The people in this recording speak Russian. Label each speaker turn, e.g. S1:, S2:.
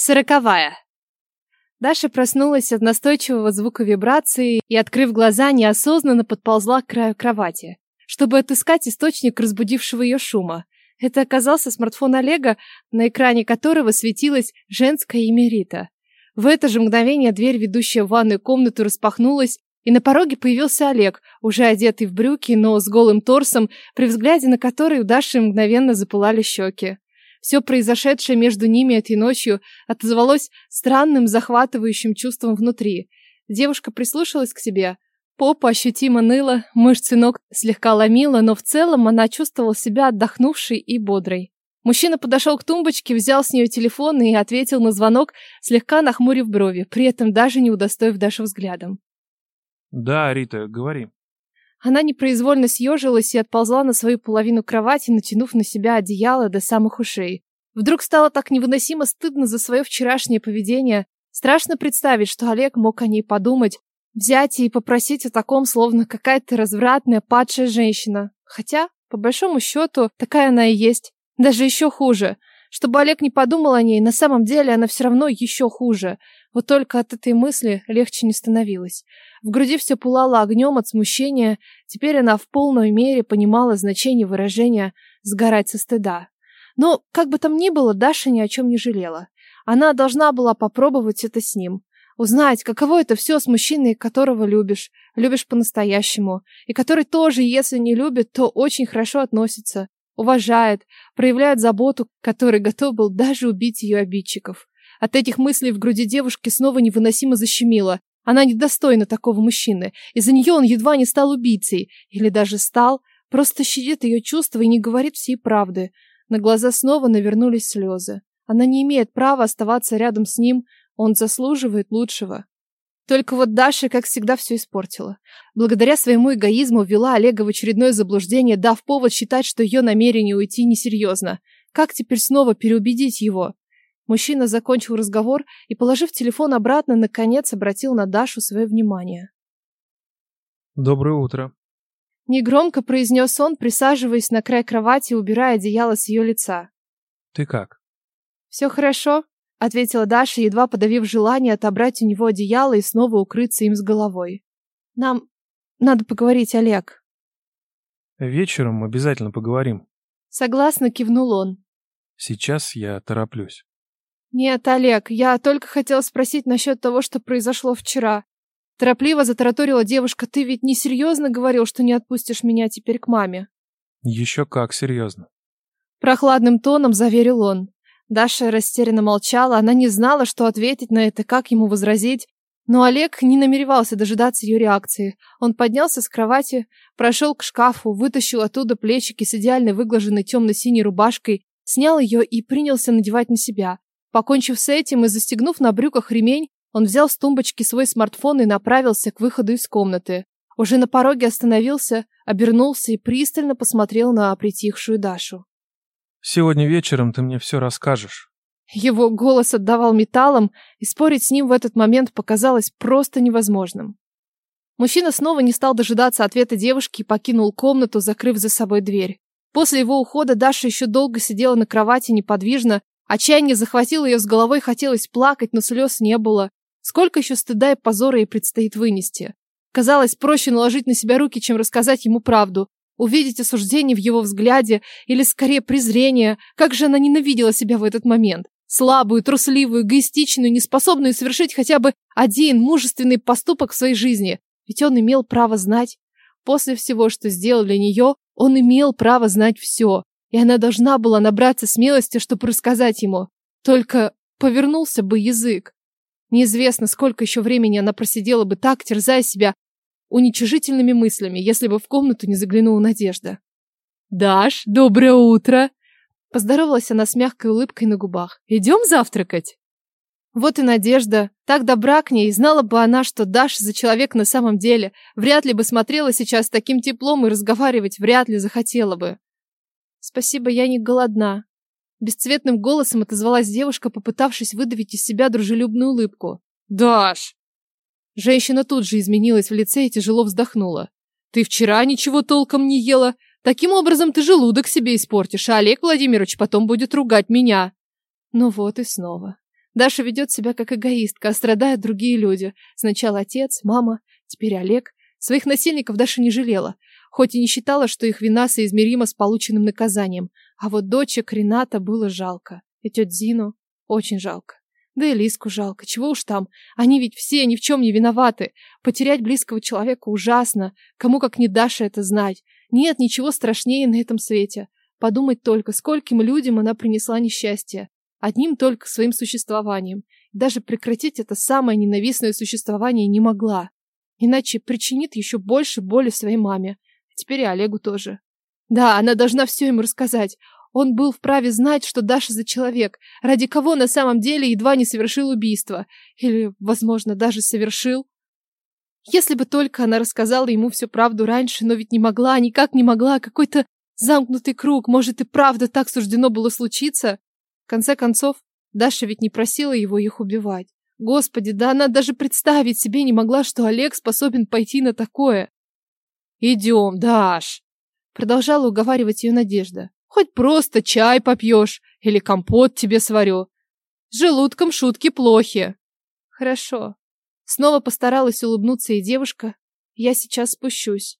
S1: Сороковая. Даша проснулась от настойчивого звука вибрации и, открыв глаза, неосознанно подползла к краю кровати, чтобы отыскать источник разбудившего ее шума. Это оказался смартфон Олега, на экране которого светилось женское имя Рита. В это же мгновение дверь, ведущая в ванную комнату, распахнулась, и на пороге появился Олег, уже одетый в брюки, но с голым торсом, при взгляде на который у Даши мгновенно запылали щеки. Все произошедшее между ними этой ночью отозвалось странным захватывающим чувством внутри. Девушка прислушалась к себе. Попа ощутимо ныла, мышцы ног слегка ломила, но в целом она чувствовала себя отдохнувшей и бодрой. Мужчина подошел к тумбочке, взял с нее телефон и ответил на звонок, слегка нахмурив брови, при этом даже не удостоив Дашу взглядом.
S2: «Да, Рита, говори».
S1: Она непроизвольно съежилась и отползла на свою половину кровати, натянув на себя одеяло до самых ушей. Вдруг стало так невыносимо стыдно за свое вчерашнее поведение. Страшно представить, что Олег мог о ней подумать, взять и попросить о таком, словно какая-то развратная, падшая женщина. Хотя, по большому счету, такая она и есть. Даже еще хуже. Чтобы Олег не подумал о ней, на самом деле она все равно еще хуже. Вот только от этой мысли легче не становилось. В груди все пылало огнем от смущения. Теперь она в полной мере понимала значение выражения «сгорать со стыда». Но, как бы там ни было, Даша ни о чем не жалела. Она должна была попробовать это с ним. Узнать, каково это все с мужчиной, которого любишь, любишь по-настоящему, и который тоже, если не любит, то очень хорошо относится, уважает, проявляет заботу, который готов был даже убить ее обидчиков. От этих мыслей в груди девушки снова невыносимо защемило. Она недостойна такого мужчины. Из-за нее он едва не стал убийцей. Или даже стал. Просто щадит ее чувства и не говорит всей правды. На глаза снова навернулись слезы. Она не имеет права оставаться рядом с ним. Он заслуживает лучшего. Только вот Даша, как всегда, все испортила. Благодаря своему эгоизму ввела Олега в очередное заблуждение, дав повод считать, что ее намерение уйти несерьезно. Как теперь снова переубедить его? Мужчина закончил разговор и, положив телефон обратно, наконец обратил на Дашу свое внимание.
S2: «Доброе утро», —
S1: негромко произнес он, присаживаясь на край кровати и убирая одеяло с ее лица.
S2: «Ты как?»
S1: «Все хорошо», — ответила Даша, едва подавив желание отобрать у него одеяло и снова укрыться им с головой. «Нам надо поговорить, Олег».
S2: «Вечером обязательно поговорим».
S1: Согласно кивнул он.
S2: «Сейчас я тороплюсь».
S1: «Нет, Олег, я только хотела спросить насчет того, что произошло вчера». Торопливо затараторила девушка. «Ты ведь не серьезно говорил, что не отпустишь меня теперь к маме?»
S2: «Еще как серьезно».
S1: Прохладным тоном заверил он. Даша растерянно молчала. Она не знала, что ответить на это, как ему возразить. Но Олег не намеревался дожидаться ее реакции. Он поднялся с кровати, прошел к шкафу, вытащил оттуда плечики с идеально выглаженной темно-синей рубашкой, снял ее и принялся надевать на себя. Покончив с этим и застегнув на брюках ремень, он взял с тумбочки свой смартфон и направился к выходу из комнаты. Уже на пороге остановился, обернулся и пристально посмотрел на притихшую Дашу.
S2: «Сегодня вечером ты мне все расскажешь».
S1: Его голос отдавал металлом, и спорить с ним в этот момент показалось просто невозможным. Мужчина снова не стал дожидаться ответа девушки и покинул комнату, закрыв за собой дверь. После его ухода Даша еще долго сидела на кровати неподвижно, Отчаяние захватило ее с головой, хотелось плакать, но слез не было. Сколько еще стыда и позора ей предстоит вынести? Казалось, проще наложить на себя руки, чем рассказать ему правду. Увидеть осуждение в его взгляде, или скорее презрение. Как же она ненавидела себя в этот момент. Слабую, трусливую, эгоистичную, неспособную совершить хотя бы один мужественный поступок в своей жизни. Ведь он имел право знать. После всего, что сделал для нее, он имел право знать все и она должна была набраться смелости, чтобы рассказать ему. Только повернулся бы язык. Неизвестно, сколько еще времени она просидела бы так, терзая себя уничижительными мыслями, если бы в комнату не заглянула Надежда. «Даш, доброе утро!» Поздоровалась она с мягкой улыбкой на губах. «Идем завтракать?» Вот и Надежда. Так добра к ней, знала бы она, что Даша за человек на самом деле. Вряд ли бы смотрела сейчас таким теплом и разговаривать вряд ли захотела бы. Спасибо, я не голодна. Бесцветным голосом отозвалась девушка, попытавшись выдавить из себя дружелюбную улыбку. Даш! Женщина тут же изменилась в лице и тяжело вздохнула. Ты вчера ничего толком не ела. Таким образом ты желудок себе испортишь, а Олег Владимирович потом будет ругать меня. Ну вот и снова. Даша ведет себя как эгоистка, а страдают другие люди. Сначала отец, мама, теперь Олег. Своих насильников Даша не жалела, хоть и не считала, что их вина соизмерима с полученным наказанием. А вот дочек Рената было жалко. И тетю Зину очень жалко. Да и Лиску жалко. Чего уж там. Они ведь все ни в чем не виноваты. Потерять близкого человека ужасно. Кому как не Даша это знать. Нет ничего страшнее на этом свете. Подумать только, скольким людям она принесла несчастье. Одним только своим существованием. даже прекратить это самое ненавистное существование не могла. Иначе причинит еще больше боли своей маме. Теперь и Олегу тоже. Да, она должна все ему рассказать. Он был вправе знать, что Даша за человек, ради кого на самом деле едва не совершил убийство. Или, возможно, даже совершил. Если бы только она рассказала ему всю правду раньше, но ведь не могла, никак не могла, какой-то замкнутый круг, может и правда так суждено было случиться. В конце концов, Даша ведь не просила его их убивать. Господи, да она даже представить себе не могла, что Олег способен пойти на такое. «Идем, Даш!» Продолжала уговаривать ее Надежда. Хоть просто чай попьешь или компот тебе сварю. С желудком шутки плохи. Хорошо. Снова постаралась улыбнуться и девушка. Я сейчас спущусь.